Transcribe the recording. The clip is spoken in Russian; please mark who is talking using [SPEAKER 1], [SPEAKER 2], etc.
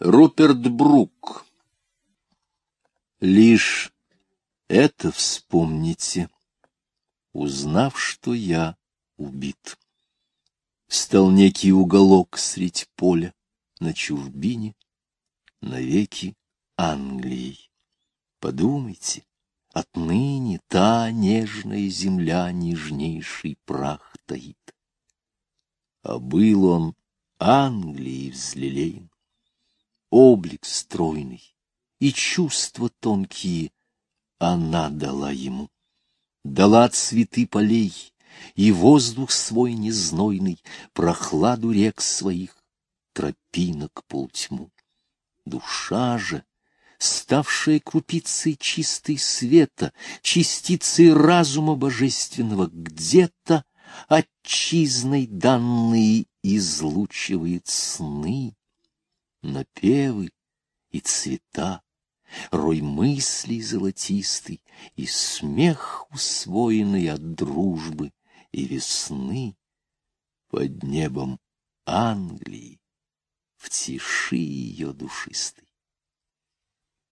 [SPEAKER 1] Руперт Брук. Лишь это вспомните, узнав, что я убит. Стал некий уголок средь поля на чужбине, навеки Англии. Подумайте, отныне та нежная земля нежнейший прах таит. А был он Англии взлелеен облик стройный и чувства тонкие она дала ему. Дала цветы полей и воздух свой незнойный, прохладу рек своих, тропинок полтьму. Душа же, ставшая крупицей чистой света, частицей разума божественного, где-то отчизной данные излучивает сны напевы и цвета, рой мыслей золотистый и смех, усвоенный от дружбы и весны под небом Англии в тиши ее душистой.